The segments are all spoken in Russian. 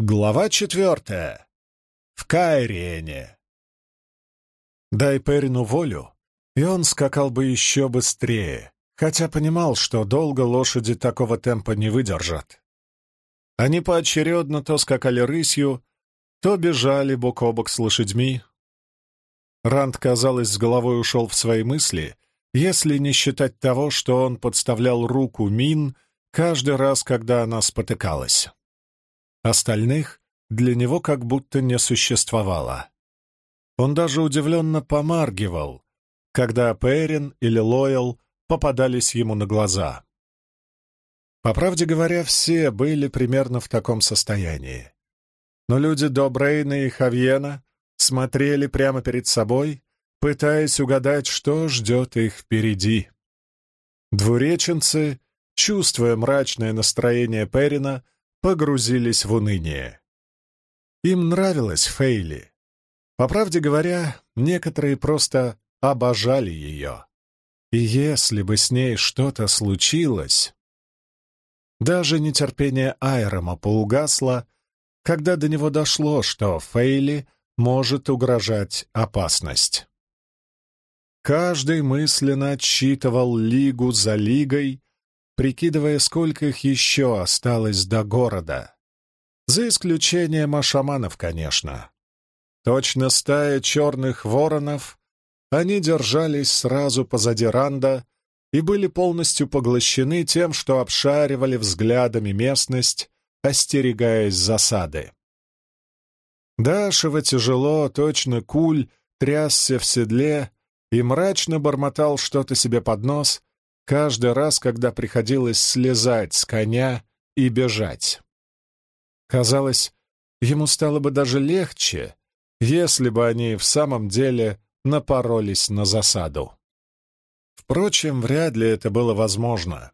Глава четвертая. В Кайриене. Дай Перину волю, и он скакал бы еще быстрее, хотя понимал, что долго лошади такого темпа не выдержат. Они поочередно то скакали рысью, то бежали бок о бок с лошадьми. Ранд, казалось, с головой ушел в свои мысли, если не считать того, что он подставлял руку Мин каждый раз, когда она спотыкалась. Остальных для него как будто не существовало. Он даже удивленно помаргивал, когда Перин или Лойл попадались ему на глаза. По правде говоря, все были примерно в таком состоянии. Но люди до Брейна и Хавьена смотрели прямо перед собой, пытаясь угадать, что ждет их впереди. Двуреченцы, чувствуя мрачное настроение Перина, погрузились в уныние. Им нравилась Фейли. По правде говоря, некоторые просто обожали ее. И если бы с ней что-то случилось... Даже нетерпение Айрома поугасло, когда до него дошло, что Фейли может угрожать опасность. Каждый мысленно отсчитывал лигу за лигой, прикидывая, сколько их еще осталось до города. За исключением ашаманов, конечно. Точно стая черных воронов, они держались сразу позади Ранда и были полностью поглощены тем, что обшаривали взглядами местность, остерегаясь засады. Дашева тяжело, точно куль, трясся в седле и мрачно бормотал что-то себе под нос, каждый раз, когда приходилось слезать с коня и бежать. Казалось, ему стало бы даже легче, если бы они в самом деле напоролись на засаду. Впрочем, вряд ли это было возможно.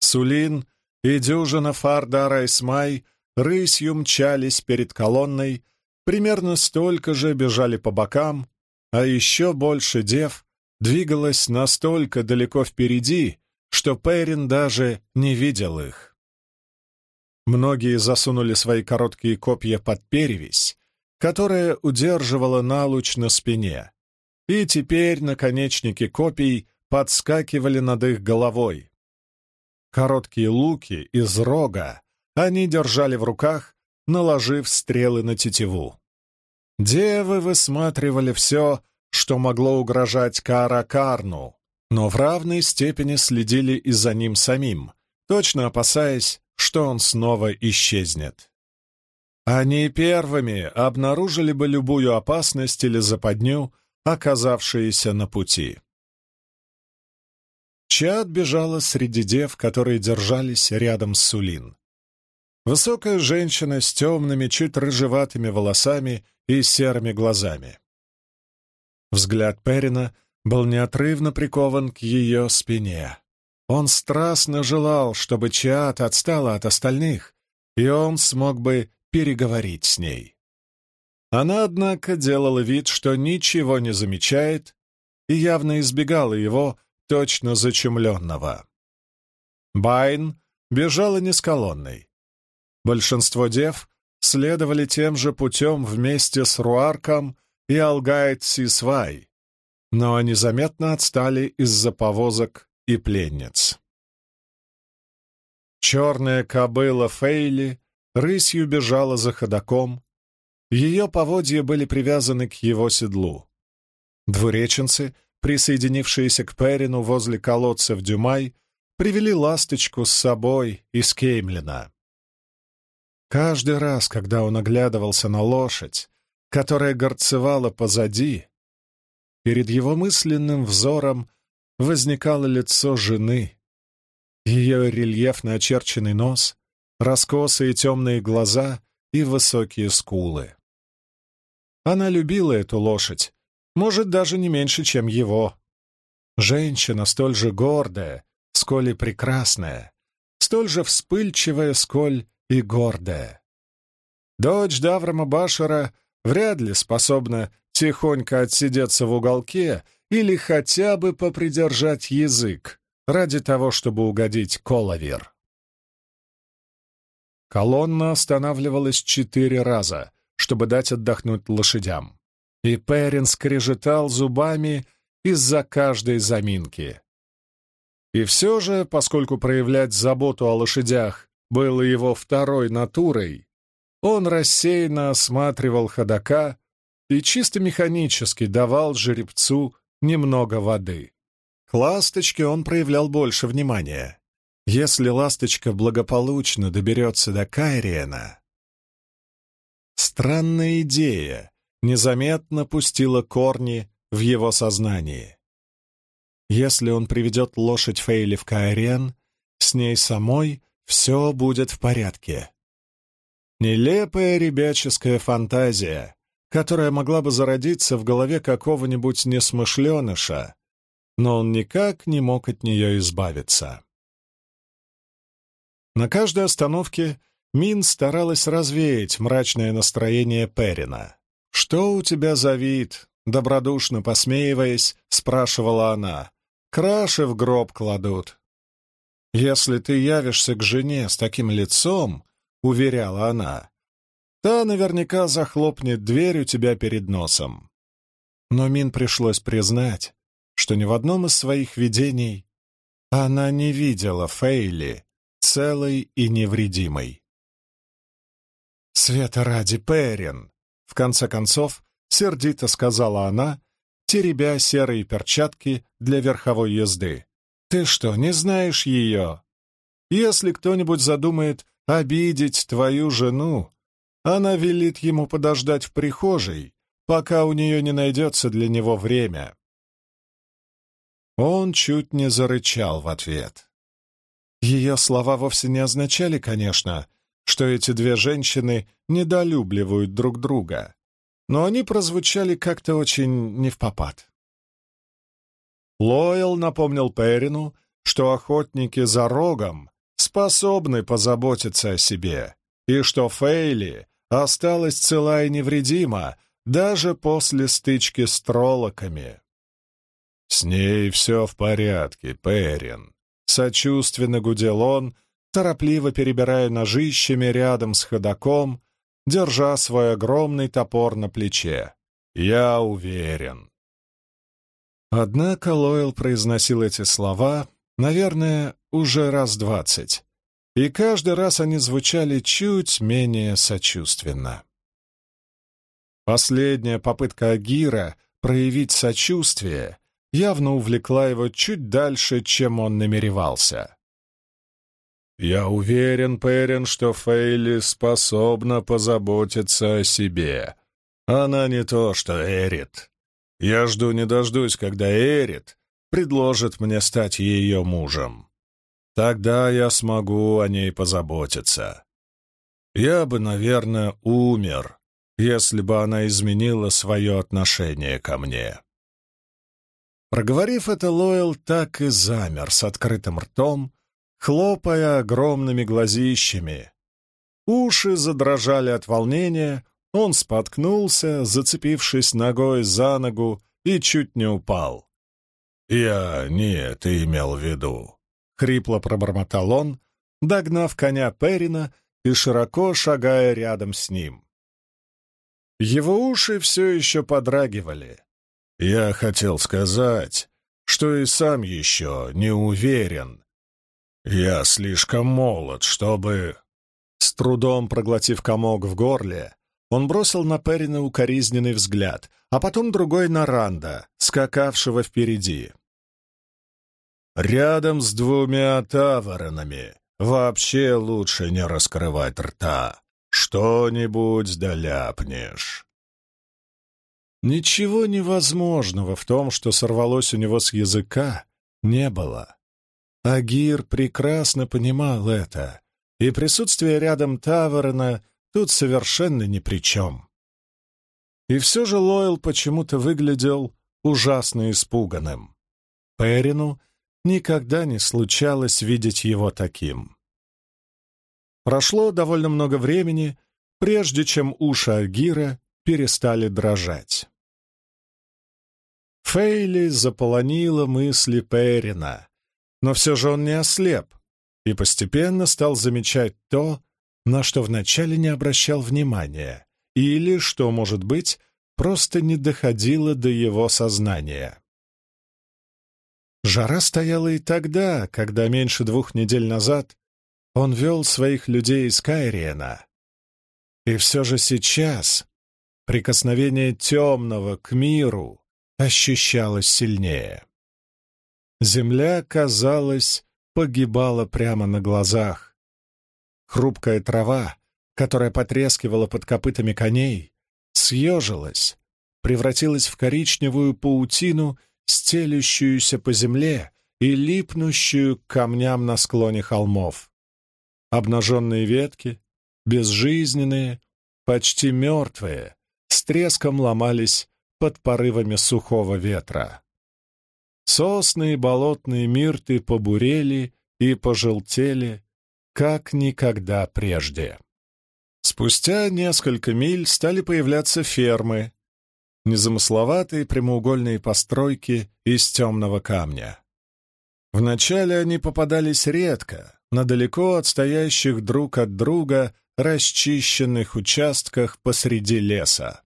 Сулин и дюжина Фардара Исмай рысью мчались перед колонной, примерно столько же бежали по бокам, а еще больше дев двигалась настолько далеко впереди, что Перин даже не видел их. Многие засунули свои короткие копья под перевязь, которая удерживала налуч на спине, и теперь наконечники копий подскакивали над их головой. Короткие луки из рога они держали в руках, наложив стрелы на тетиву. Девы высматривали все, что могло угрожать Каракарну, но в равной степени следили и за ним самим, точно опасаясь, что он снова исчезнет. Они первыми обнаружили бы любую опасность или западню, оказавшиеся на пути. Чад бежала среди дев, которые держались рядом с Сулин. Высокая женщина с темными, чуть рыжеватыми волосами и серыми глазами. Взгляд Перина был неотрывно прикован к ее спине. Он страстно желал, чтобы Чиат отстала от остальных, и он смог бы переговорить с ней. Она, однако, делала вид, что ничего не замечает, и явно избегала его, точно зачумленного. Байн бежала не с колонной. Большинство дев следовали тем же путем вместе с Руарком и Алгайт Сисвай, но они заметно отстали из-за повозок и пленниц. Черная кобыла Фейли рысью бежала за ходаком, ее поводья были привязаны к его седлу. Двуреченцы, присоединившиеся к Перину возле колодца в Дюмай, привели ласточку с собой из Кеймлина. Каждый раз, когда он оглядывался на лошадь, которая горцевала позади, перед его мысленным взором возникало лицо жены, ее рельефно очерченный нос, раскосые темные глаза и высокие скулы. Она любила эту лошадь, может, даже не меньше, чем его. Женщина столь же гордая, сколь и прекрасная, столь же вспыльчивая, сколь и гордая. Дочь Даврама Башара вряд ли способна тихонько отсидеться в уголке или хотя бы попридержать язык ради того, чтобы угодить Коловер. Колонна останавливалась четыре раза, чтобы дать отдохнуть лошадям. И Перин скрежетал зубами из-за каждой заминки. И все же, поскольку проявлять заботу о лошадях было его второй натурой, он рассеянно осматривал ходока и чисто механически давал жеребцу немного воды. К ласточке он проявлял больше внимания. Если ласточка благополучно доберется до Кайриена... Странная идея незаметно пустила корни в его сознании. Если он приведет лошадь Фейли в Кайриен, с ней самой все будет в порядке. Нелепая ребяческая фантазия, которая могла бы зародиться в голове какого-нибудь несмышленыша, но он никак не мог от нее избавиться. На каждой остановке Мин старалась развеять мрачное настроение Перина. «Что у тебя за вид?» — добродушно посмеиваясь, спрашивала она. «Краши в гроб кладут». «Если ты явишься к жене с таким лицом», — уверяла она, — «та наверняка захлопнет дверь у тебя перед носом». Но Мин пришлось признать, что ни в одном из своих видений она не видела Фейли целой и невредимой. «Света ради, Перин!» — в конце концов сердито сказала она, теребя серые перчатки для верховой езды. «Ты что, не знаешь ее? Если кто-нибудь задумает обидеть твою жену, она велит ему подождать в прихожей, пока у нее не найдется для него время. Он чуть не зарычал в ответ. Ее слова вовсе не означали, конечно, что эти две женщины недолюбливают друг друга, но они прозвучали как-то очень невпопад. Лойл напомнил Перину, что охотники за рогом способны позаботиться о себе, и что Фейли осталась цела и невредима даже после стычки с троллоками. «С ней все в порядке, Перин», — сочувственно гудел он, торопливо перебирая ножищами рядом с ходаком, держа свой огромный топор на плече. «Я уверен». Однако Лойл произносил эти слова, наверное, уже раз двадцать, и каждый раз они звучали чуть менее сочувственно. Последняя попытка Агира проявить сочувствие явно увлекла его чуть дальше, чем он намеревался. «Я уверен, Перин, что Фейли способна позаботиться о себе. Она не то, что Эрит. Я жду не дождусь, когда Эрит предложит мне стать ее мужем. Тогда я смогу о ней позаботиться. Я бы, наверное, умер, если бы она изменила свое отношение ко мне». Проговорив это, Лойл так и замер с открытым ртом, хлопая огромными глазищами. Уши задрожали от волнения, он споткнулся, зацепившись ногой за ногу, и чуть не упал. «Я не это имел в виду», — хрипло пробормотал он, догнав коня Перина и широко шагая рядом с ним. Его уши все еще подрагивали. Я хотел сказать, что и сам еще не уверен. Я слишком молод, чтобы...» С трудом проглотив комок в горле, он бросил на Перина укоризненный взгляд, а потом другой на Ранда, скакавшего впереди. «Рядом с двумя таворонами вообще лучше не раскрывать рта. Что-нибудь доляпнешь». Ничего невозможного в том, что сорвалось у него с языка, не было. Агир прекрасно понимал это, и присутствие рядом Таверна тут совершенно ни при чем. И все же Лойл почему-то выглядел ужасно испуганным. Перину никогда не случалось видеть его таким. Прошло довольно много времени, прежде чем уши Агира перестали дрожать. Фейли заполонила мысли Перина, но все же он не ослеп и постепенно стал замечать то, на что вначале не обращал внимания, или, что может быть, просто не доходило до его сознания. Жара стояла и тогда, когда меньше двух недель назад он вел своих людей из Кайриена. И все же сейчас прикосновение темного к миру ощущалось сильнее. Земля, казалось, погибала прямо на глазах. Хрупкая трава, которая потрескивала под копытами коней, съежилась, превратилась в коричневую паутину, стелющуюся по земле и липнущую к камням на склоне холмов. Обнаженные ветки, безжизненные, почти мертвые, с треском ломались под порывами сухого ветра. Сосны и болотные мирты побурели и пожелтели, как никогда прежде. Спустя несколько миль стали появляться фермы, незамысловатые прямоугольные постройки из темного камня. Вначале они попадались редко, на далеко отстоящих друг от друга расчищенных участках посреди леса.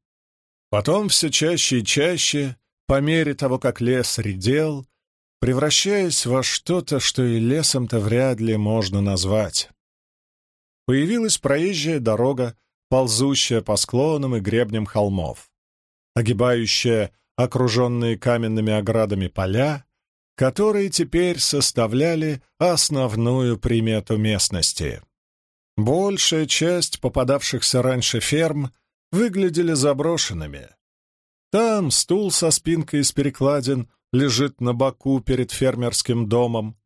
Потом все чаще и чаще, по мере того, как лес редел, превращаясь во что-то, что и лесом-то вряд ли можно назвать. Появилась проезжая дорога, ползущая по склонам и гребням холмов, огибающая окруженные каменными оградами поля, которые теперь составляли основную примету местности. Большая часть попадавшихся раньше ферм выглядели заброшенными. Там стул со спинкой из перекладин лежит на боку перед фермерским домом.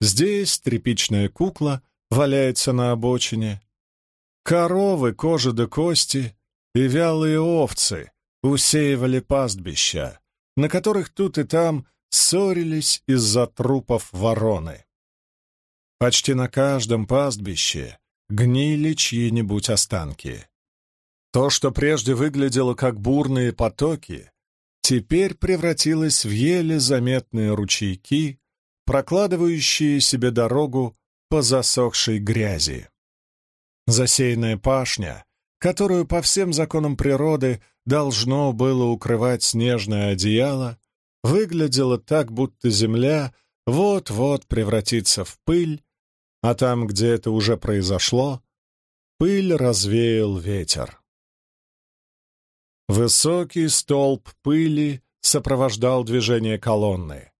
Здесь тряпичная кукла валяется на обочине. Коровы, кожа да кости и вялые овцы усеивали пастбища, на которых тут и там ссорились из-за трупов вороны. Почти на каждом пастбище гнили чьи-нибудь останки. То, что прежде выглядело как бурные потоки, теперь превратилось в еле заметные ручейки, прокладывающие себе дорогу по засохшей грязи. Засеянная пашня, которую по всем законам природы должно было укрывать снежное одеяло, выглядело так, будто земля вот-вот превратится в пыль, а там, где это уже произошло, пыль развеял ветер. Высокий столб пыли сопровождал движение колонны.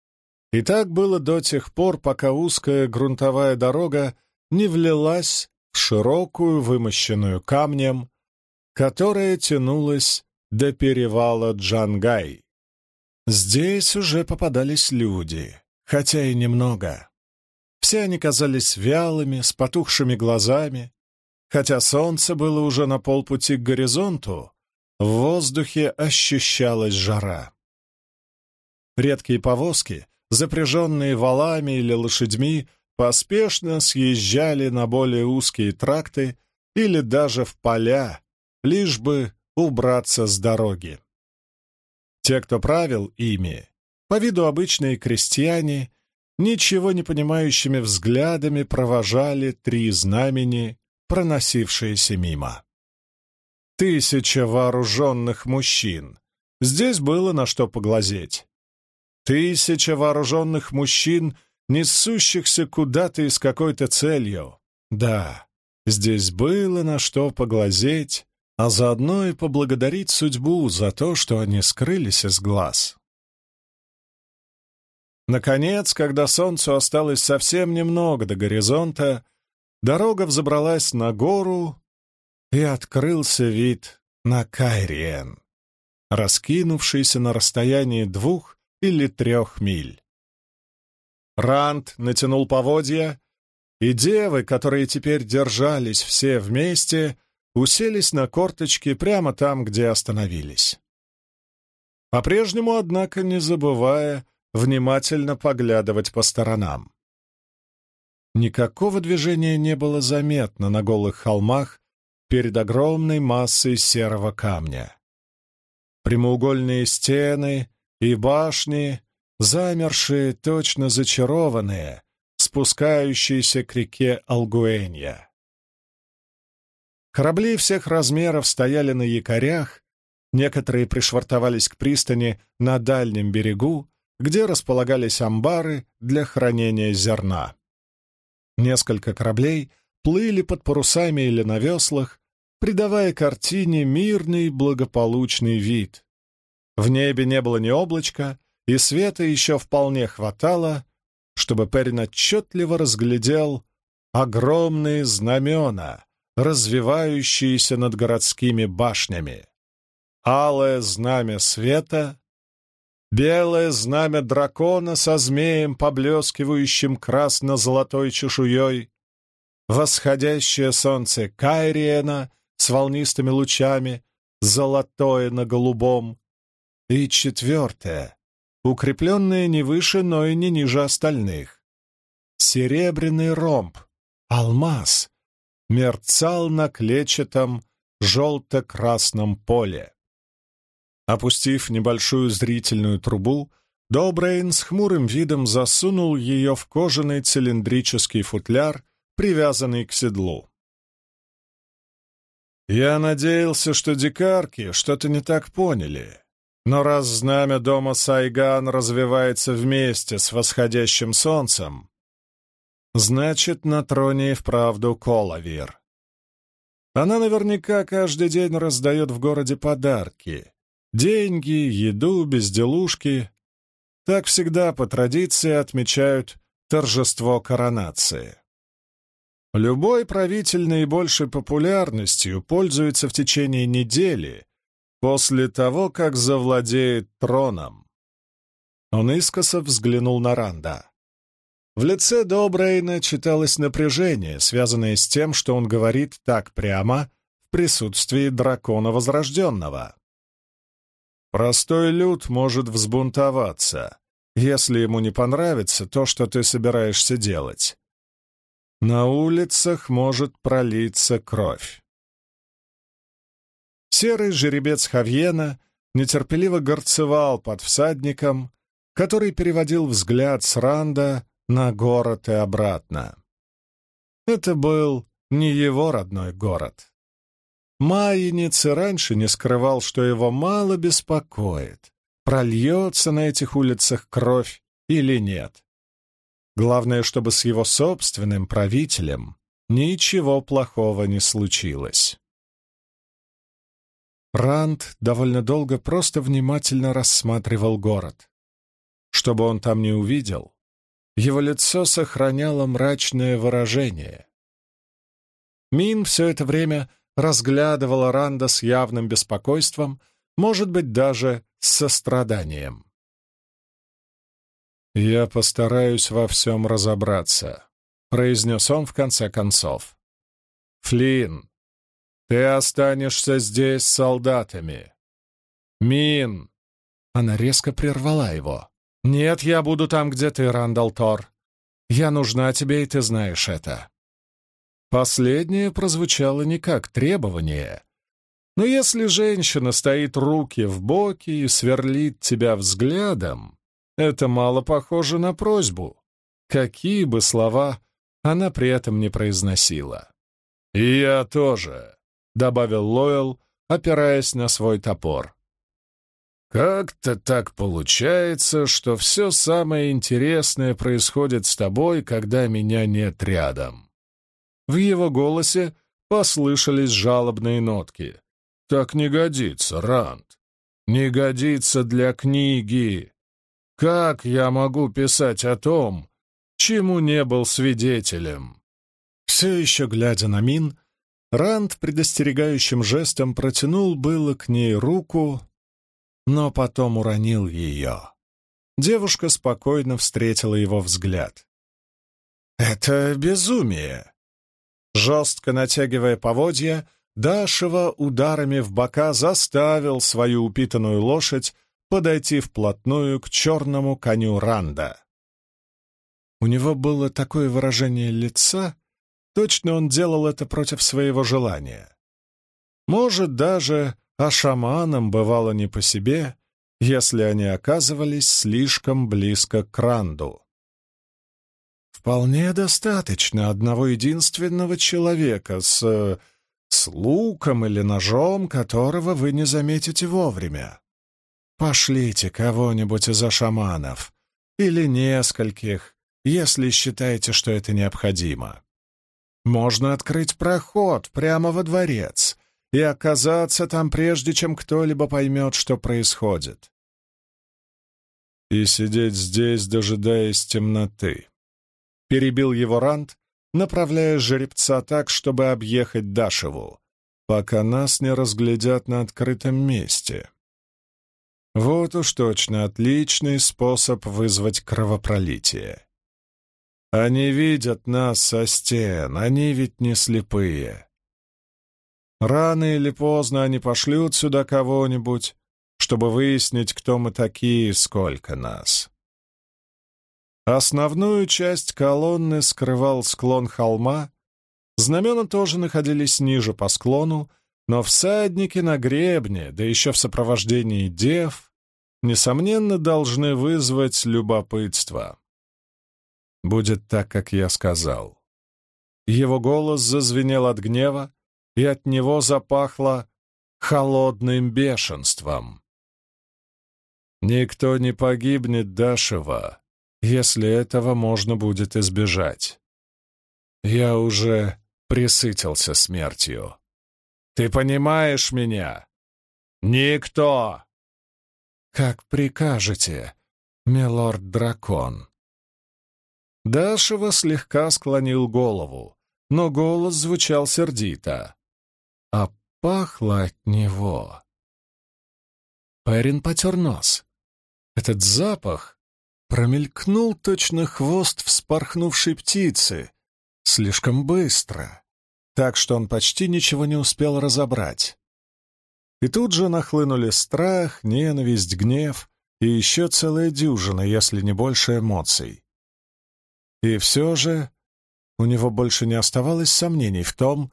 И так было до тех пор, пока узкая грунтовая дорога не влилась в широкую, вымощенную камнем, которая тянулась до перевала Джангай. Здесь уже попадались люди, хотя и немного. Все они казались вялыми, с потухшими глазами. Хотя солнце было уже на полпути к горизонту, в воздухе ощущалась жара. Редкие повозки, запряженные валами или лошадьми, поспешно съезжали на более узкие тракты или даже в поля, лишь бы убраться с дороги. Те, кто правил ими, по виду обычные крестьяне, ничего не понимающими взглядами провожали три знамени, проносившиеся мимо. Тысяча вооруженных мужчин. Здесь было на что поглазеть. Тысяча вооруженных мужчин, несущихся куда-то и с какой-то целью. Да, здесь было на что поглазеть, а заодно и поблагодарить судьбу за то, что они скрылись из глаз. Наконец, когда солнцу осталось совсем немного до горизонта, дорога взобралась на гору, и открылся вид на Кайриен, раскинувшийся на расстоянии двух или трех миль. Ранд натянул поводья, и девы, которые теперь держались все вместе, уселись на корточки прямо там, где остановились. По-прежнему, однако, не забывая внимательно поглядывать по сторонам. Никакого движения не было заметно на голых холмах перед огромной массой серого камня. Прямоугольные стены и башни, замершие, точно зачарованные, спускающиеся к реке Алгуэнья. Корабли всех размеров стояли на якорях, некоторые пришвартовались к пристани на дальнем берегу, где располагались амбары для хранения зерна. Несколько кораблей плыли под парусами или на веслах, придавая картине мирный благополучный вид. В небе не было ни облачка, и света еще вполне хватало, чтобы Перин отчетливо разглядел огромные знамена, развивающиеся над городскими башнями. Алое знамя света, белое знамя дракона со змеем, поблескивающим красно-золотой чешуей, восходящее солнце Кайриена с волнистыми лучами, золотое на голубом, и четвертое, укрепленное не выше, но и не ниже остальных. Серебряный ромб, алмаз, мерцал на клетчатом желто-красном поле. Опустив небольшую зрительную трубу, Добрейн с хмурым видом засунул ее в кожаный цилиндрический футляр, привязанный к седлу. «Я надеялся, что дикарки что-то не так поняли», но раз знамя дома Сайган развивается вместе с восходящим солнцем, значит, на троне и вправду Коловир. Она наверняка каждый день раздает в городе подарки. Деньги, еду, безделушки. Так всегда по традиции отмечают торжество коронации. Любой правитель наибольшей популярностью пользуется в течение недели, после того, как завладеет троном. Он искоса взглянул на Ранда. В лице Добрейна читалось напряжение, связанное с тем, что он говорит так прямо в присутствии дракона Возрожденного. Простой люд может взбунтоваться, если ему не понравится то, что ты собираешься делать. На улицах может пролиться кровь. Серый жеребец Хавьена нетерпеливо горцевал под всадником, который переводил взгляд с Ранда на город и обратно. Это был не его родной город. Майенец раньше не скрывал, что его мало беспокоит, прольется на этих улицах кровь или нет. Главное, чтобы с его собственным правителем ничего плохого не случилось. Ранд довольно долго просто внимательно рассматривал город. Что бы он там ни увидел, его лицо сохраняло мрачное выражение. Мин все это время разглядывала Ранда с явным беспокойством, может быть, даже с состраданием. «Я постараюсь во всем разобраться», — произнес он в конце концов. «Флинн, ты останешься здесь с солдатами. Мин!» Она резко прервала его. «Нет, я буду там, где ты, Рандал Тор. Я нужна тебе, и ты знаешь это». Последнее прозвучало не как требование. Но если женщина стоит руки в боки и сверлит тебя взглядом, это мало похоже на просьбу, какие бы слова она при этом не произносила. «И я тоже», добавил Лойл, опираясь на свой топор. «Как-то так получается, что все самое интересное происходит с тобой, когда меня нет рядом». В его голосе послышались жалобные нотки. «Так не годится, Ранд. Не годится для книги. Как я могу писать о том, чему не был свидетелем?» Все еще глядя на Мин, Ранд предостерегающим жестом протянул было к ней руку, но потом уронил ее. Девушка спокойно встретила его взгляд. «Это безумие!» Жестко натягивая поводья, Дашева ударами в бока заставил свою упитанную лошадь подойти вплотную к черному коню Ранда. У него было такое выражение лица, Точно он делал это против своего желания. Может, даже а шаманам бывало не по себе, если они оказывались слишком близко к Ранду. Вполне достаточно одного единственного человека с... с луком или ножом, которого вы не заметите вовремя. Пошлите кого-нибудь из шаманов или нескольких, если считаете, что это необходимо. Можно открыть проход прямо во дворец и оказаться там, прежде чем кто-либо поймет, что происходит. И сидеть здесь, дожидаясь темноты. Перебил его Рант, направляя жеребца так, чтобы объехать Дашеву, пока нас не разглядят на открытом месте. Вот уж точно отличный способ вызвать кровопролитие. Они видят нас со стен, они ведь не слепые. Рано или поздно они пошлют сюда кого-нибудь, чтобы выяснить, кто мы такие и сколько нас. Основную часть колонны скрывал склон холма, знамена тоже находились ниже по склону, но всадники на гребне, да еще в сопровождении дев, несомненно, должны вызвать любопытство. Будет так, как я сказал. Его голос зазвенел от гнева, и от него запахло холодным бешенством. «Никто не погибнет, Дашева, если этого можно будет избежать. Я уже присытился смертью. Ты понимаешь меня? Никто!» «Как прикажете, милорд-дракон?» Дашева слегка склонил голову, но голос звучал сердито. А пахло от него. Перин потер нос. Этот запах промелькнул точно хвост вспорхнувшей птицы, слишком быстро, так что он почти ничего не успел разобрать. И тут же нахлынули страх, ненависть, гнев и еще целая дюжина, если не больше эмоций. И все же у него больше не оставалось сомнений в том,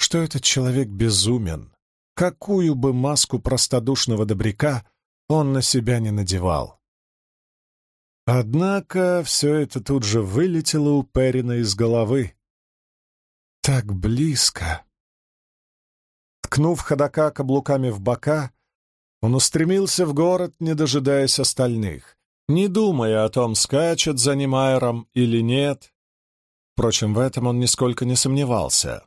что этот человек безумен, какую бы маску простодушного добряка он на себя не надевал. Однако все это тут же вылетело у Перина из головы. Так близко. Ткнув ходока каблуками в бока, он устремился в город, не дожидаясь остальных, не думая о том, скачет за ним Айром или нет. Впрочем, в этом он нисколько не сомневался.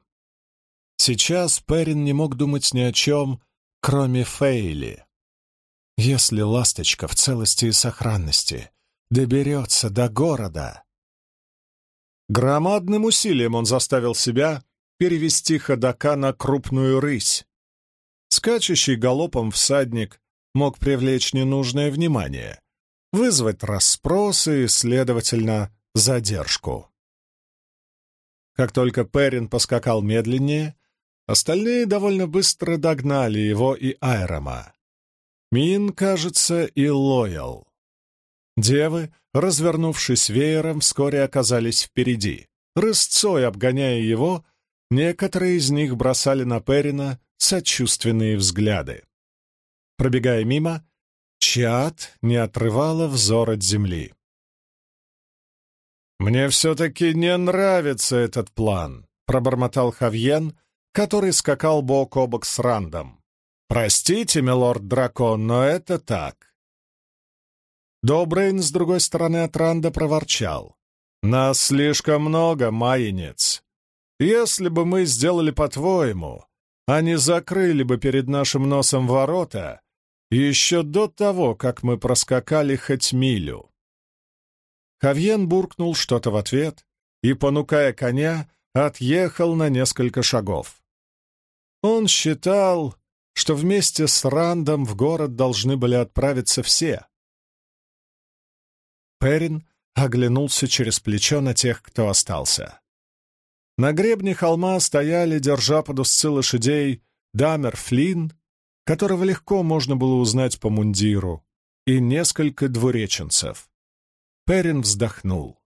Сейчас Перин не мог думать ни о чем, кроме Фейли. Если ласточка в целости и сохранности доберется до города... Громадным усилием он заставил себя перевести ходока на крупную рысь. Скачущий галопом всадник мог привлечь ненужное внимание, вызвать расспросы и, следовательно, задержку. Как только Перин поскакал медленнее, остальные довольно быстро догнали его и Айрома. Мин, кажется, и Лоял. Девы, развернувшись веером, вскоре оказались впереди. Рысцой обгоняя его, некоторые из них бросали на Перина сочувственные взгляды. Пробегая мимо, Чат не отрывала взор от земли. «Мне все-таки не нравится этот план», — пробормотал Хавьен, который скакал бок о бок с Рандом. «Простите, милорд-дракон, но это так». Добрейн, с другой стороны от Ранда, проворчал. «Нас слишком много, маянец. Если бы мы сделали по-твоему, они закрыли бы перед нашим носом ворота, еще до того, как мы проскакали хоть милю. Хавьен буркнул что-то в ответ и, понукая коня, отъехал на несколько шагов. Он считал, что вместе с Рандом в город должны были отправиться все. Перин оглянулся через плечо на тех, кто остался. На гребне холма стояли, держа под узцы лошадей, Дамер Флинн которого легко можно было узнать по мундиру, и несколько двуреченцев. Перин вздохнул.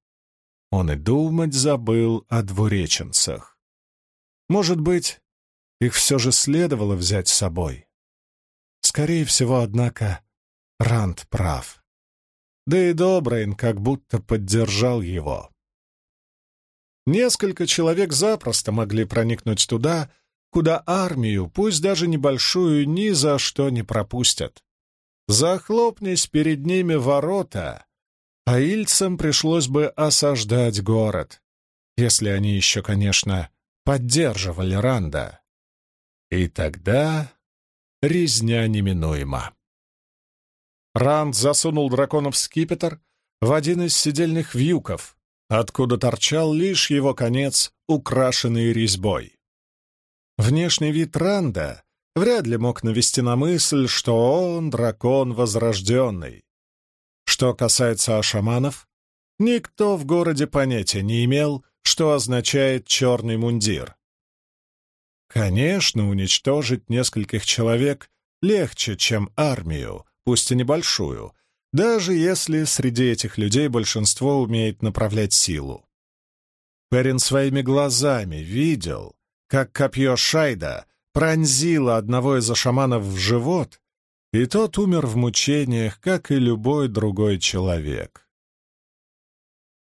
Он и думать забыл о двуреченцах. Может быть, их все же следовало взять с собой. Скорее всего, однако, Ранд прав. Да и Добрейн как будто поддержал его. Несколько человек запросто могли проникнуть туда, куда армию, пусть даже небольшую, ни за что не пропустят. Захлопнись перед ними ворота, а ильцам пришлось бы осаждать город, если они еще, конечно, поддерживали Ранда. И тогда резня неминуема. Ранд засунул дракона в скипетр в один из сидельных вьюков, откуда торчал лишь его конец, украшенный резьбой. Внешний вид Ранда вряд ли мог навести на мысль, что он дракон возрожденный. Что касается ашаманов, никто в городе понятия не имел, что означает черный мундир. Конечно, уничтожить нескольких человек легче, чем армию, пусть и небольшую, даже если среди этих людей большинство умеет направлять силу. Перин своими глазами видел, как копье Шайда пронзило одного из шаманов в живот, и тот умер в мучениях, как и любой другой человек.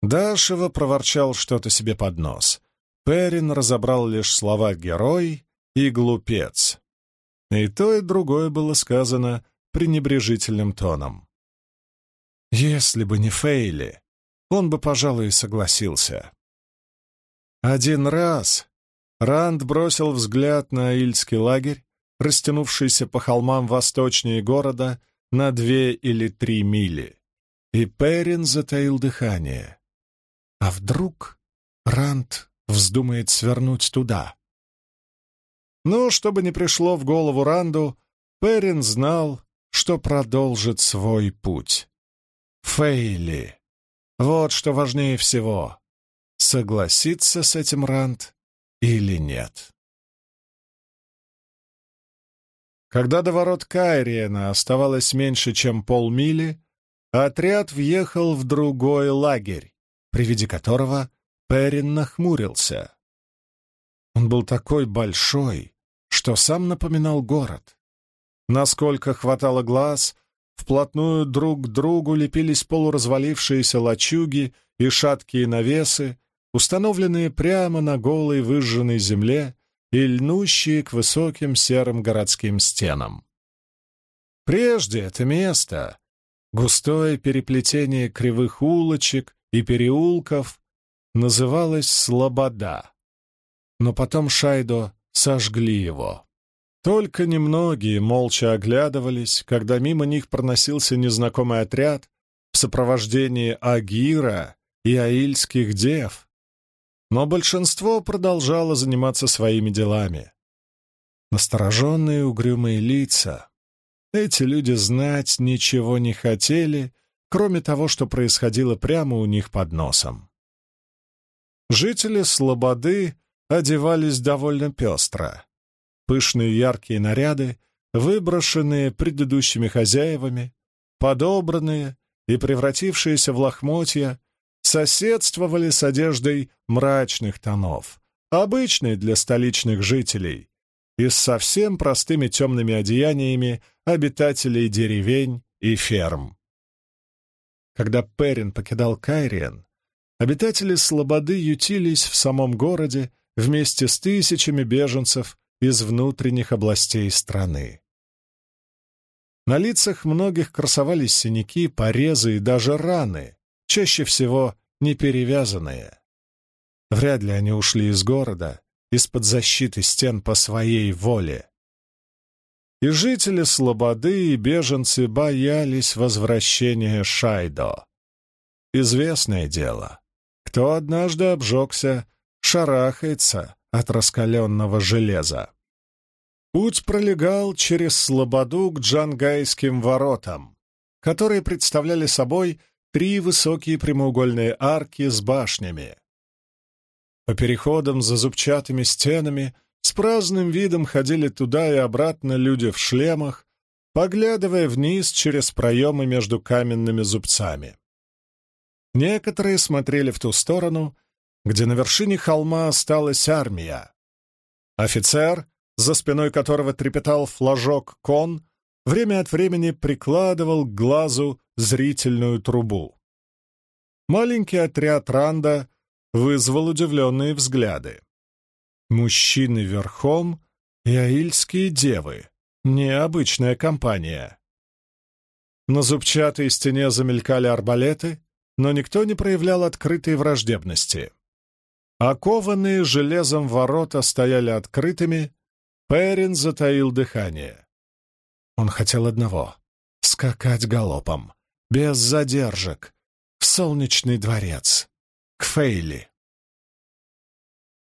Дашева проворчал что-то себе под нос. Перин разобрал лишь слова «герой» и «глупец». И то, и другое было сказано пренебрежительным тоном. Если бы не Фейли, он бы, пожалуй, согласился. Один раз Ранд бросил взгляд на Ильский лагерь, растянувшийся по холмам восточнее города на две или три мили, и Перин затаил дыхание. А вдруг Ранд вздумает свернуть туда? Но, чтобы не пришло в голову Ранду, Перин знал, что продолжит свой путь. Фейли. Вот что важнее всего. Согласится с этим Ранд или нет. Когда до ворот Кайриена оставалось меньше, чем полмили, отряд въехал в другой лагерь, при виде которого Перин нахмурился. Он был такой большой, что сам напоминал город. Насколько хватало глаз, вплотную друг к другу лепились полуразвалившиеся лачуги и шаткие навесы, установленные прямо на голой выжженной земле и льнущие к высоким серым городским стенам. Прежде это место, густое переплетение кривых улочек и переулков, называлось Слобода, но потом Шайдо сожгли его. Только немногие молча оглядывались, когда мимо них проносился незнакомый отряд в сопровождении Агира и аильских дев. Но большинство продолжало заниматься своими делами. Настороженные угрюмые лица. Эти люди знать ничего не хотели, кроме того, что происходило прямо у них под носом. Жители Слободы одевались довольно пестро. Пышные яркие наряды, выброшенные предыдущими хозяевами, подобранные и превратившиеся в лохмотья, соседствовали с одеждой мрачных тонов, обычной для столичных жителей, и с совсем простыми темными одеяниями обитателей деревень и ферм. Когда Перин покидал Кайриен, обитатели Слободы ютились в самом городе вместе с тысячами беженцев из внутренних областей страны. На лицах многих красовались синяки, порезы и даже раны, чаще всего не перевязанные. Вряд ли они ушли из города, из-под защиты стен по своей воле. И жители Слободы и беженцы боялись возвращения Шайдо. Известное дело, кто однажды обжегся, шарахается от раскаленного железа. Путь пролегал через Слободу к Джангайским воротам, которые представляли собой три высокие прямоугольные арки с башнями. По переходам за зубчатыми стенами с праздным видом ходили туда и обратно люди в шлемах, поглядывая вниз через проемы между каменными зубцами. Некоторые смотрели в ту сторону, где на вершине холма осталась армия. Офицер, за спиной которого трепетал флажок кон, время от времени прикладывал к глазу зрительную трубу. Маленький отряд Ранда вызвал удивленные взгляды. Мужчины верхом и аильские девы. Необычная компания. На зубчатой стене замелькали арбалеты, но никто не проявлял открытой враждебности. Окованные железом ворота стояли открытыми, Перин затаил дыхание. Он хотел одного — скакать галопом, без задержек, в солнечный дворец, к Фейли.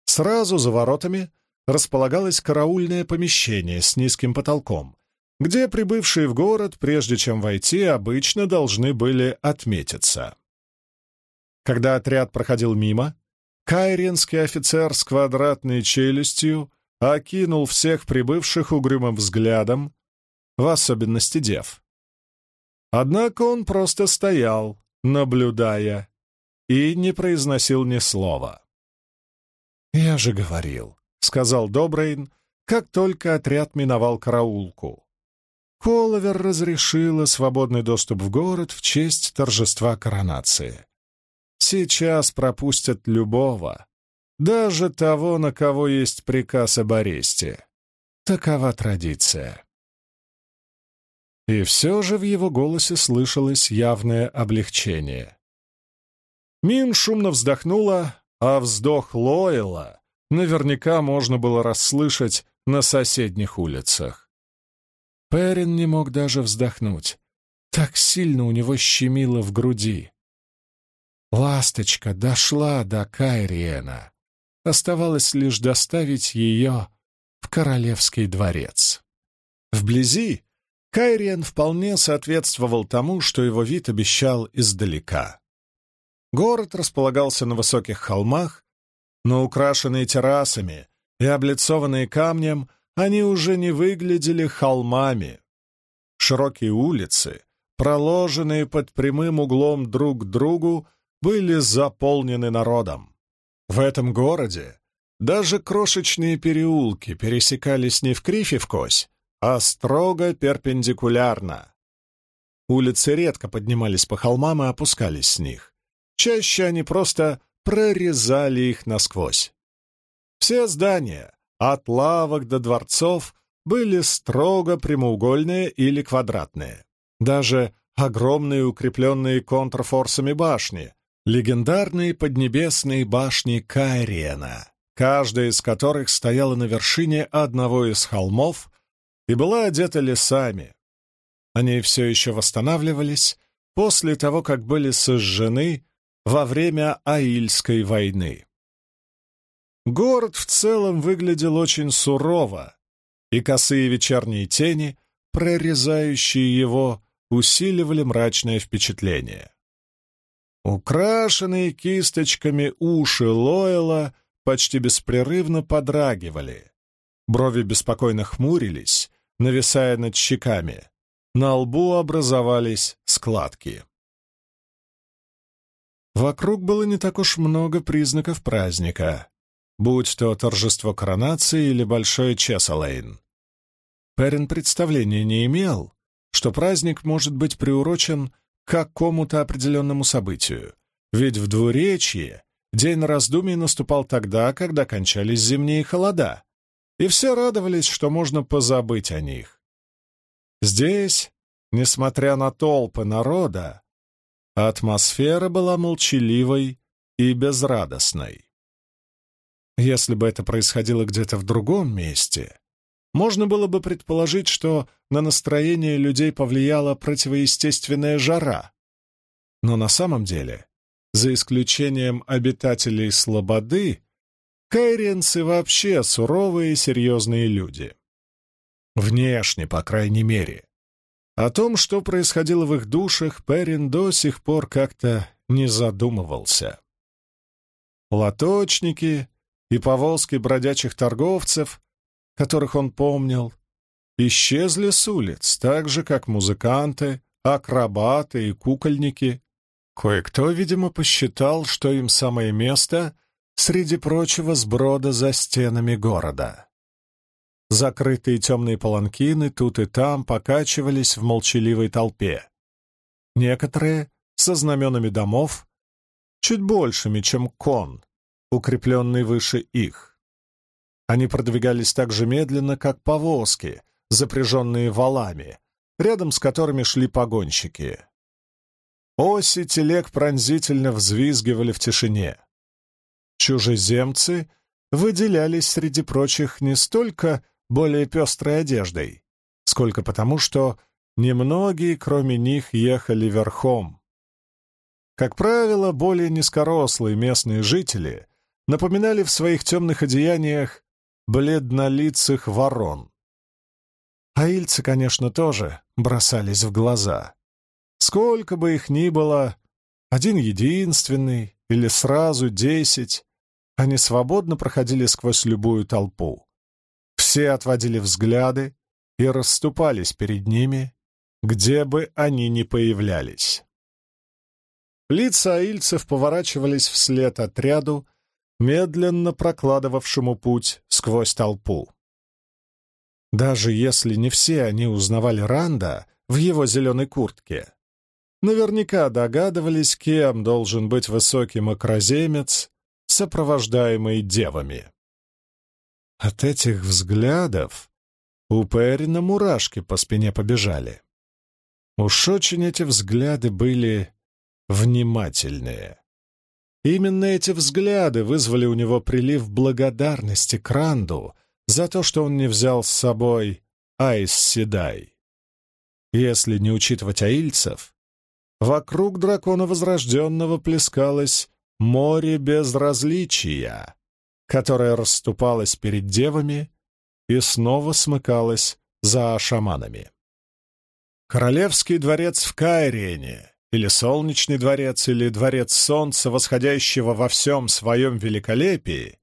Сразу за воротами располагалось караульное помещение с низким потолком, где прибывшие в город, прежде чем войти, обычно должны были отметиться. Когда отряд проходил мимо, кайренский офицер с квадратной челюстью окинул всех прибывших угрюмым взглядом, в особенности дев. Однако он просто стоял, наблюдая, и не произносил ни слова. «Я же говорил», — сказал Добрейн, как только отряд миновал караулку. Коловер разрешила свободный доступ в город в честь торжества коронации. Сейчас пропустят любого, даже того, на кого есть приказ об аресте. Такова традиция. И все же в его голосе слышалось явное облегчение. Мин шумно вздохнула, а вздох Лойла наверняка можно было расслышать на соседних улицах. Перин не мог даже вздохнуть. Так сильно у него щемило в груди. Ласточка дошла до Кайриена. Оставалось лишь доставить ее в королевский дворец. Вблизи Кайриен вполне соответствовал тому, что его вид обещал издалека. Город располагался на высоких холмах, но украшенные террасами и облицованные камнем, они уже не выглядели холмами. Широкие улицы, проложенные под прямым углом друг к другу, были заполнены народом. В этом городе даже крошечные переулки пересекались не в кривь в кось, а строго перпендикулярно. Улицы редко поднимались по холмам и опускались с них. Чаще они просто прорезали их насквозь. Все здания, от лавок до дворцов, были строго прямоугольные или квадратные. Даже огромные укрепленные контрфорсами башни, легендарные поднебесные башни Кайриена, каждая из которых стояла на вершине одного из холмов и была одета лесами. Они все еще восстанавливались после того, как были сожжены во время Аильской войны. Город в целом выглядел очень сурово, и косые вечерние тени, прорезающие его, усиливали мрачное впечатление. Украшенные кисточками уши Лойла почти беспрерывно подрагивали. Брови беспокойно хмурились, нависая над щеками. На лбу образовались складки. Вокруг было не так уж много признаков праздника, будь то торжество коронации или большой Чесалейн. Перин представления не имел, что праздник может быть приурочен к какому-то определенному событию, ведь в двуречье день раздумий наступал тогда, когда кончались зимние холода, и все радовались, что можно позабыть о них. Здесь, несмотря на толпы народа, Атмосфера была молчаливой и безрадостной. Если бы это происходило где-то в другом месте, можно было бы предположить, что на настроение людей повлияла противоестественная жара. Но на самом деле, за исключением обитателей Слободы, кайренцы вообще суровые и серьезные люди. Внешне, по крайней мере. О том, что происходило в их душах, Перин до сих пор как-то не задумывался. Лоточники и повозки бродячих торговцев, которых он помнил, исчезли с улиц, так же, как музыканты, акробаты и кукольники. Кое-кто, видимо, посчитал, что им самое место среди прочего сброда за стенами города. Закрытые темные паланкины тут и там покачивались в молчаливой толпе. Некоторые со знаменами домов, чуть большими, чем кон, укрепленный выше их. Они продвигались так же медленно, как повозки, запряженные валами, рядом с которыми шли погонщики. Оси телег пронзительно взвизгивали в тишине. Чужеземцы выделялись среди прочих не столько более пестрой одеждой, сколько потому, что немногие, кроме них, ехали верхом. Как правило, более низкорослые местные жители напоминали в своих темных одеяниях бледнолицых ворон. Аильцы, конечно, тоже бросались в глаза. Сколько бы их ни было, один единственный или сразу десять, они свободно проходили сквозь любую толпу. Все отводили взгляды и расступались перед ними, где бы они ни появлялись. Лица аильцев поворачивались вслед отряду, медленно прокладывавшему путь сквозь толпу. Даже если не все они узнавали Ранда в его зеленой куртке, наверняка догадывались, кем должен быть высокий макроземец, сопровождаемый девами. От этих взглядов у Перина мурашки по спине побежали. Уж очень эти взгляды были внимательные. Именно эти взгляды вызвали у него прилив благодарности к Ранду за то, что он не взял с собой Айс Седай. Если не учитывать аильцев, вокруг дракона Возрожденного плескалось море безразличия, которое расступалось перед девами и снова смыкалось за шаманами. Королевский дворец в Кайрене или солнечный дворец, или дворец солнца, восходящего во всем своем великолепии,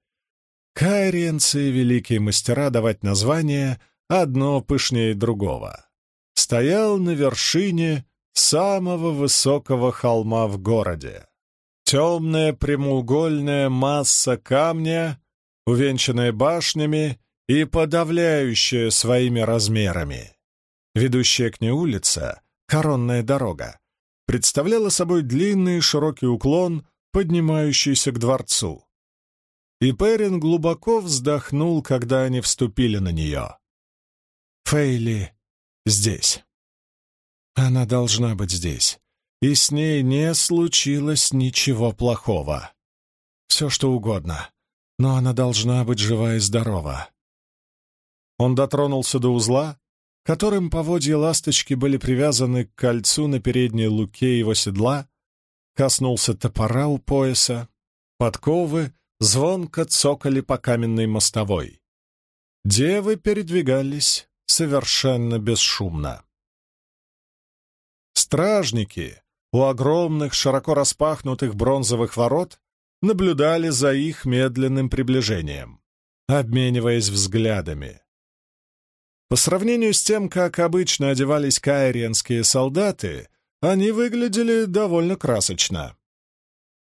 кайриенцы — великие мастера давать названия одно пышнее другого. Стоял на вершине самого высокого холма в городе. Темная прямоугольная масса камня, увенчанная башнями и подавляющая своими размерами. Ведущая к ней улица — коронная дорога, представляла собой длинный широкий уклон, поднимающийся к дворцу. И Перин глубоко вздохнул, когда они вступили на нее. Фейли здесь. Она должна быть здесь. И с ней не случилось ничего плохого. Все что угодно. Но она должна быть жива и здорова. Он дотронулся до узла, которым поводья ласточки были привязаны к кольцу на передней луке его седла, коснулся топора у пояса, подковы звонко цокали по каменной мостовой. Девы передвигались совершенно бесшумно. Стражники у огромных, широко распахнутых бронзовых ворот наблюдали за их медленным приближением, обмениваясь взглядами. По сравнению с тем, как обычно одевались кайриенские солдаты, они выглядели довольно красочно.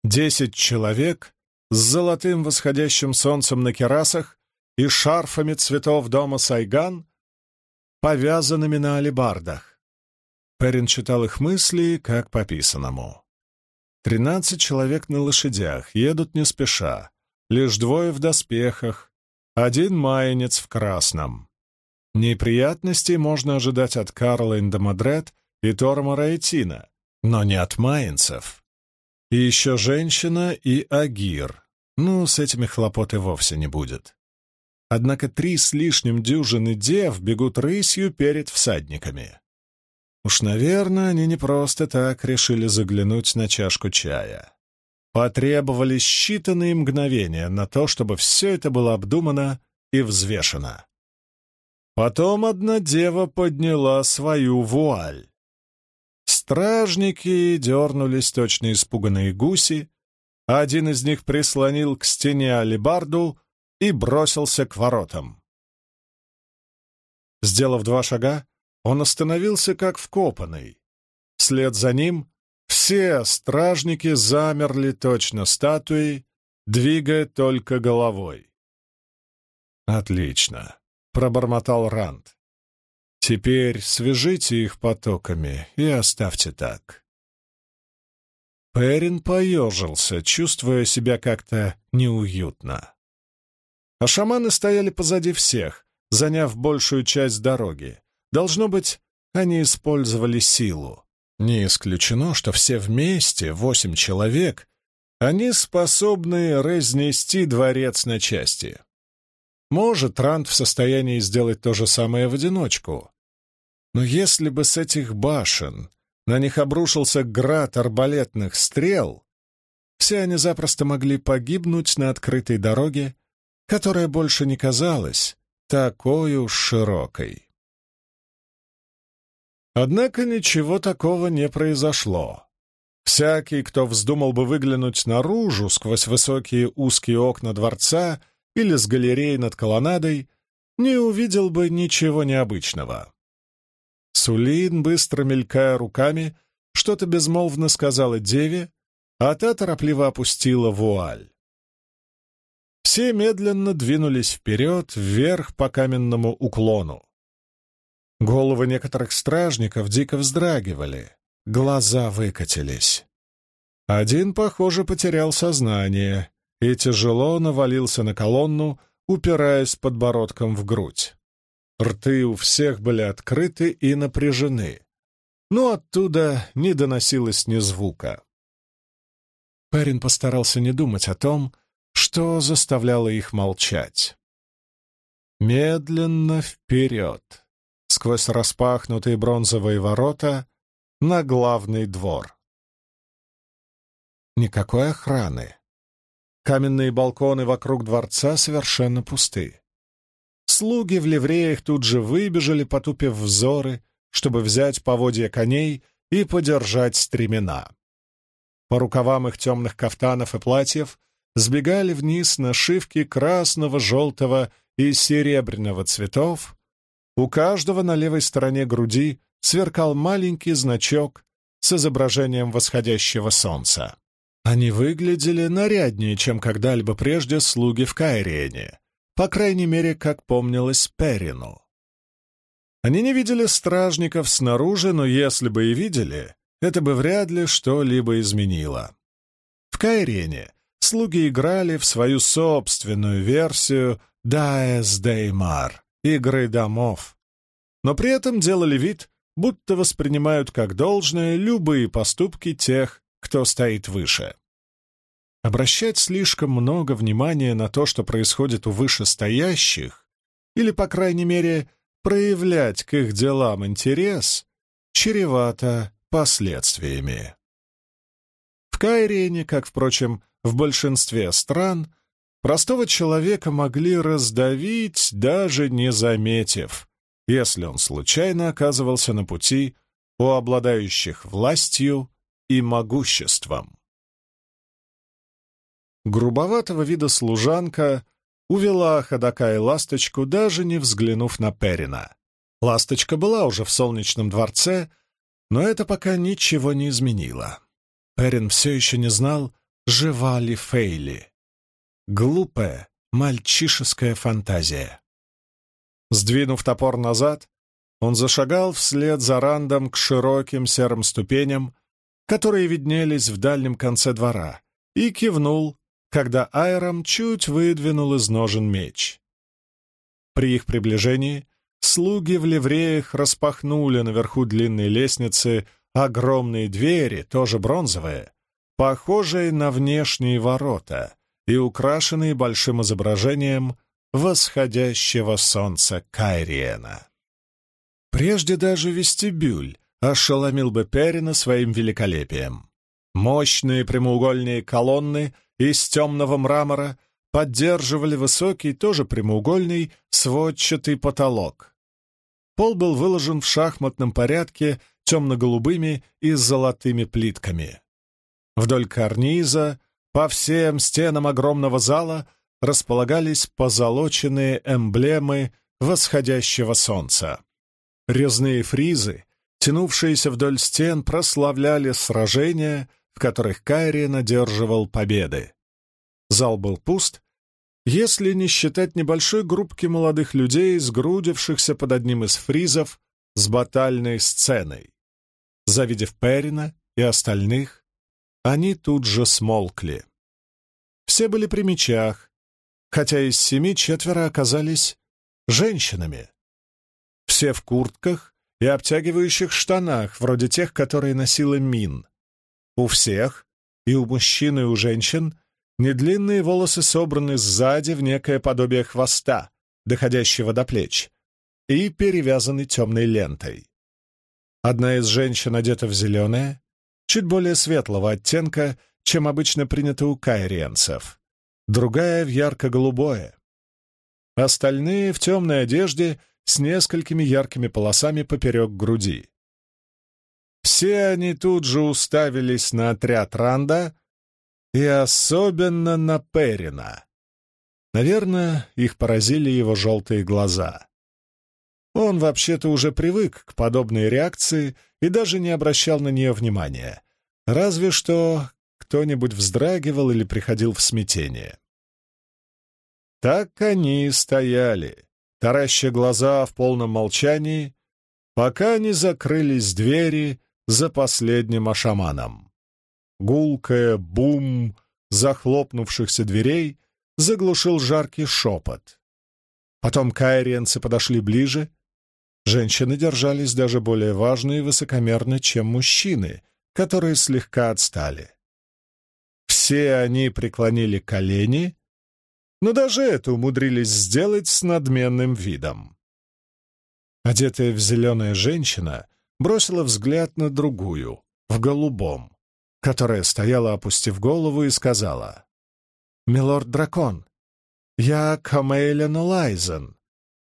Десять человек с золотым восходящим солнцем на керасах и шарфами цветов дома Сайган, повязанными на алебардах. Перин читал их мысли, как по писанному. Тринадцать человек на лошадях едут не спеша, лишь двое в доспехах, один маянец в красном. Неприятностей можно ожидать от Карла Индомадрет и Тормора Этина, но не от майнцев. И еще женщина и Агир. Ну, с этими хлопот и вовсе не будет. Однако три с лишним дюжины дев бегут рысью перед всадниками. Уж, наверное, они не просто так решили заглянуть на чашку чая. Потребовались считанные мгновения на то, чтобы все это было обдумано и взвешено. Потом одна дева подняла свою вуаль. Стражники дернулись точно испуганные гуси, один из них прислонил к стене алибарду и бросился к воротам. Сделав два шага, он остановился как вкопанный. Вслед за ним все стражники замерли точно статуи, двигая только головой. Отлично. — пробормотал Ранд. «Теперь свяжите их потоками и оставьте так». Перин поежился, чувствуя себя как-то неуютно. а шаманы стояли позади всех, заняв большую часть дороги. Должно быть, они использовали силу. Не исключено, что все вместе, восемь человек, они способны разнести дворец на части. Может, Рант в состоянии сделать то же самое в одиночку. Но если бы с этих башен на них обрушился град арбалетных стрел, все они запросто могли погибнуть на открытой дороге, которая больше не казалась такой уж широкой. Однако ничего такого не произошло. Всякий, кто вздумал бы выглянуть наружу сквозь высокие узкие окна дворца или с галереи над колоннадой, не увидел бы ничего необычного. Сулин, быстро мелькая руками, что-то безмолвно сказала деве, а та торопливо опустила вуаль. Все медленно двинулись вперед, вверх по каменному уклону. Головы некоторых стражников дико вздрагивали, глаза выкатились. Один, похоже, потерял сознание и тяжело навалился на колонну, упираясь подбородком в грудь. Рты у всех были открыты и напряжены, но оттуда не доносилось ни звука. Парень постарался не думать о том, что заставляло их молчать. Медленно вперед, сквозь распахнутые бронзовые ворота, на главный двор. Никакой охраны. Каменные балконы вокруг дворца совершенно пусты. Слуги в ливреях тут же выбежали, потупив взоры, чтобы взять поводья коней и подержать стремена. По рукавам их темных кафтанов и платьев сбегали вниз нашивки красного, желтого и серебряного цветов. У каждого на левой стороне груди сверкал маленький значок с изображением восходящего солнца. Они выглядели наряднее, чем когда-либо прежде слуги в Кайриене, по крайней мере, как помнилось Перину. Они не видели стражников снаружи, но если бы и видели, это бы вряд ли что-либо изменило. В Кайрене слуги играли в свою собственную версию «Daes Деймар» — «Игры домов», но при этом делали вид, будто воспринимают как должное любые поступки тех, кто стоит выше. Обращать слишком много внимания на то, что происходит у вышестоящих, или, по крайней мере, проявлять к их делам интерес, чревато последствиями. В Кайрене, как, впрочем, в большинстве стран, простого человека могли раздавить, даже не заметив, если он случайно оказывался на пути у обладающих властью и могуществом. Грубоватого вида служанка увела ходока и ласточку, даже не взглянув на Перина. Ласточка была уже в солнечном дворце, но это пока ничего не изменило. Перин все еще не знал, жива ли Фейли. Глупая, мальчишеская фантазия. Сдвинув топор назад, он зашагал вслед за Рандом к широким серым ступеням, которые виднелись в дальнем конце двора, и кивнул, когда Айром чуть выдвинул из ножен меч. При их приближении слуги в ливреях распахнули наверху длинной лестницы огромные двери, тоже бронзовые, похожие на внешние ворота и украшенные большим изображением восходящего солнца Кайриена. Прежде даже вестибюль ошеломил бы Перина своим великолепием. Мощные прямоугольные колонны из темного мрамора поддерживали высокий, тоже прямоугольный, сводчатый потолок. Пол был выложен в шахматном порядке темно-голубыми и золотыми плитками. Вдоль карниза, по всем стенам огромного зала — располагались позолоченные эмблемы восходящего солнца. Резные фризы, тянувшиеся вдоль стен, прославляли сражения, в которых Кайрин одерживал победы. Зал был пуст, если не считать небольшой группки молодых людей, сгрудившихся под одним из фризов с батальной сценой. Завидев Перина и остальных, они тут же смолкли. Все были при мечах, хотя из семи четверо оказались женщинами. Все в куртках и обтягивающих штанах, вроде тех, которые носила Мин. У всех, и у мужчин, и у женщин, недлинные волосы собраны сзади в некое подобие хвоста, доходящего до плеч, и перевязаны темной лентой. Одна из женщин одета в зеленое, чуть более светлого оттенка, чем обычно принято у кайриенцев, другая — в ярко-голубое. Остальные — в темной одежде с несколькими яркими полосами поперек груди. Все они тут же уставились на отряд Ранда и особенно на Перина. Наверное, их поразили его желтые глаза. Он вообще-то уже привык к подобной реакции и даже не обращал на нее внимания. Разве что кто-нибудь вздрагивал или приходил в смятение. Так они и стояли, тараща глаза в полном молчании, пока не закрылись двери за последним ашаманом. Гулкое бум захлопнувшихся дверей заглушил жаркий шепот. Потом кайриенцы подошли ближе. Женщины держались даже более важно и высокомерно, чем мужчины, которые слегка отстали. Все они преклонили колени, но даже это умудрились сделать с надменным видом. Одетая в зеленая женщина бросила взгляд на другую, в голубом, которая стояла, опустив голову, и сказала, «Милорд-дракон, я Камейлен Лайзен.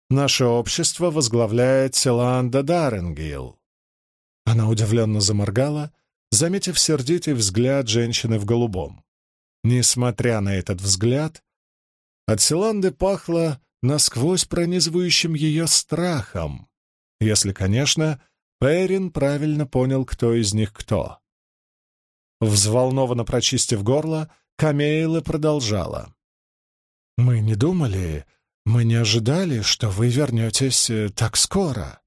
Наше общество возглавляет Селанда Даренгил». Она удивленно заморгала, заметив сердитый взгляд женщины в голубом. Несмотря на этот взгляд, от Селанды пахло насквозь пронизывающим ее страхом, если, конечно, Перин правильно понял, кто из них кто. Взволнованно прочистив горло, Камейла продолжала. «Мы не думали, мы не ожидали, что вы вернетесь э, так скоро».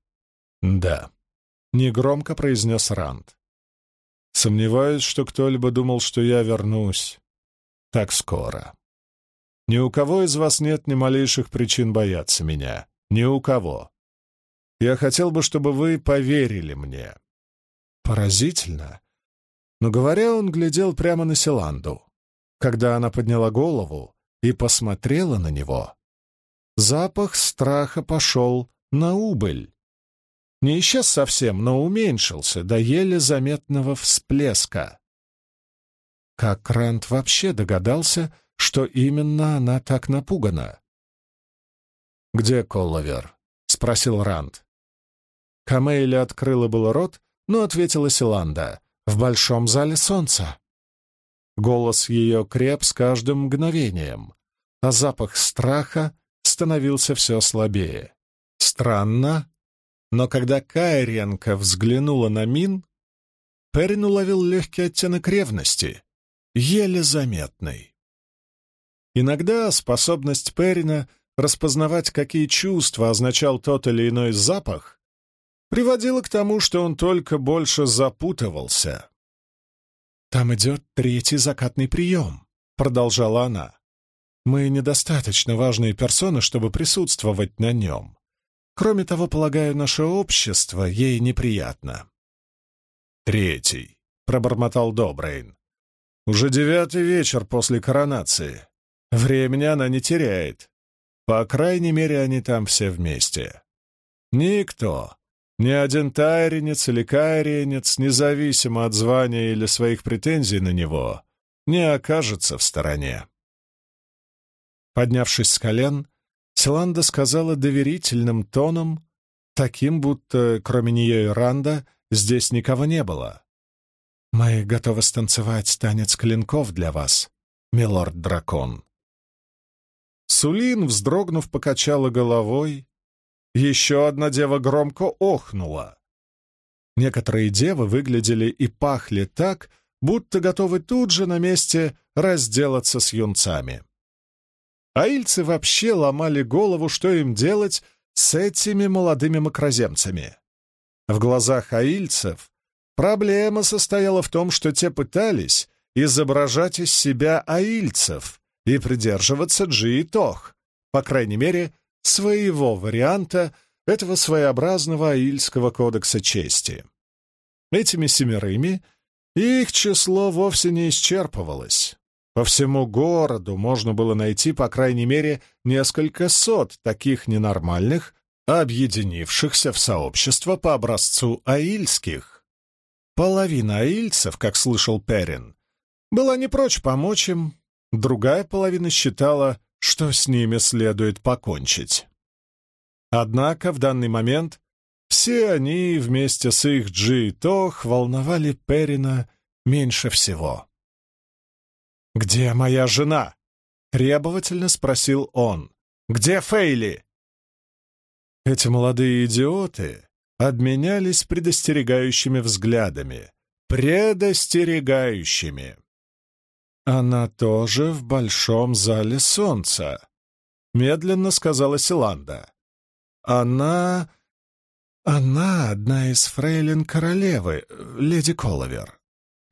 «Да», — негромко произнес Ранд. «Сомневаюсь, что кто-либо думал, что я вернусь так скоро. Ни у кого из вас нет ни малейших причин бояться меня. Ни у кого. Я хотел бы, чтобы вы поверили мне». Поразительно. Но, говоря, он глядел прямо на Селанду. Когда она подняла голову и посмотрела на него, запах страха пошел на убыль. Не исчез совсем, но уменьшился до еле заметного всплеска. Как Рант вообще догадался, что именно она так напугана? «Где Колловер?» — спросил Рант. Камейли открыла было рот, но ответила Силанда. «В большом зале солнца». Голос ее креп с каждым мгновением, а запах страха становился все слабее. Странно, но когда Кайренко взглянула на Мин, Перин уловил легкий оттенок ревности, еле заметный. Иногда способность Перина распознавать, какие чувства означал тот или иной запах, приводило к тому, что он только больше запутывался. «Там идет третий закатный прием», — продолжала она. «Мы недостаточно важные персоны, чтобы присутствовать на нем. Кроме того, полагаю, наше общество ей неприятно». «Третий», — пробормотал Добрейн. «Уже девятый вечер после коронации. Времени она не теряет. По крайней мере, они там все вместе. Никто, ни один тайренец или кайренец, независимо от звания или своих претензий на него, не окажется в стороне. Поднявшись с колен, Селанда сказала доверительным тоном, таким, будто кроме нее и Ранда здесь никого не было. «Мы готовы станцевать танец клинков для вас, милорд-дракон». Сулин, вздрогнув, покачала головой, еще одна дева громко охнула. Некоторые девы выглядели и пахли так, будто готовы тут же на месте разделаться с юнцами. Аильцы вообще ломали голову, что им делать с этими молодыми макроземцами. В глазах аильцев проблема состояла в том, что те пытались изображать из себя аильцев, и придерживаться Джи Тох, по крайней мере, своего варианта этого своеобразного аильского кодекса чести. Этими семерыми их число вовсе не исчерпывалось. По всему городу можно было найти, по крайней мере, несколько сот таких ненормальных, объединившихся в сообщество по образцу аильских. Половина аильцев, как слышал Перин, была не прочь помочь им, другая половина считала, что с ними следует покончить. Однако в данный момент все они вместе с их Джи и Тох волновали Перина меньше всего. «Где моя жена?» — требовательно спросил он. «Где Фейли?» Эти молодые идиоты обменялись предостерегающими взглядами. Предостерегающими. «Она тоже в большом зале солнца», — медленно сказала Силанда. «Она... она одна из фрейлин королевы, леди Коловер».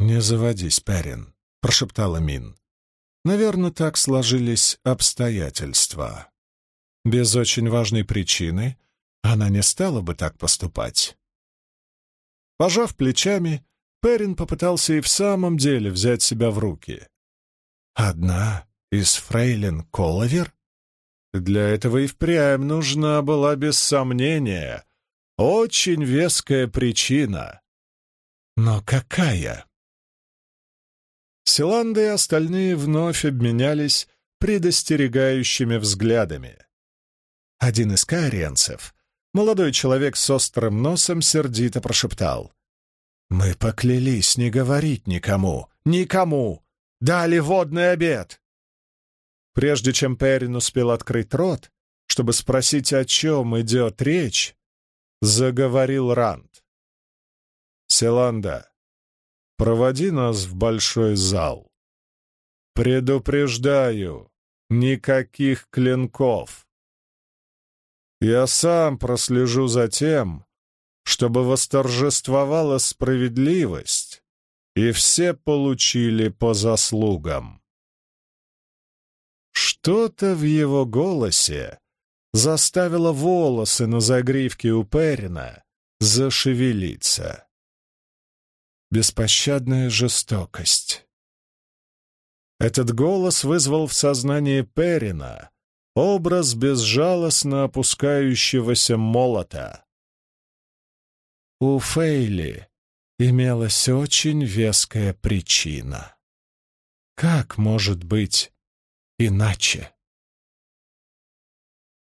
«Не заводись, Перин», — прошептала Мин. «Наверное, так сложились обстоятельства. Без очень важной причины она не стала бы так поступать». Пожав плечами, Перин попытался и в самом деле взять себя в руки. Одна из фрейлин Коловер? Для этого и впрямь нужна была, без сомнения, очень веская причина. Но какая? Силанда и остальные вновь обменялись предостерегающими взглядами. Один из каориенцев, молодой человек с острым носом, сердито прошептал. «Мы поклялись не говорить никому, никому, Дали водный обед!» Прежде чем Перин успел открыть рот, чтобы спросить, о чем идет речь, заговорил Ранд. «Селанда, проводи нас в большой зал. Предупреждаю, никаких клинков. Я сам прослежу за тем, чтобы восторжествовала справедливость, и все получили по заслугам. Что-то в его голосе заставило волосы на загривке у Перина зашевелиться. Беспощадная жестокость. Этот голос вызвал в сознании Перина образ безжалостно опускающегося молота. У Фейли имелась очень веская причина. Как может быть иначе?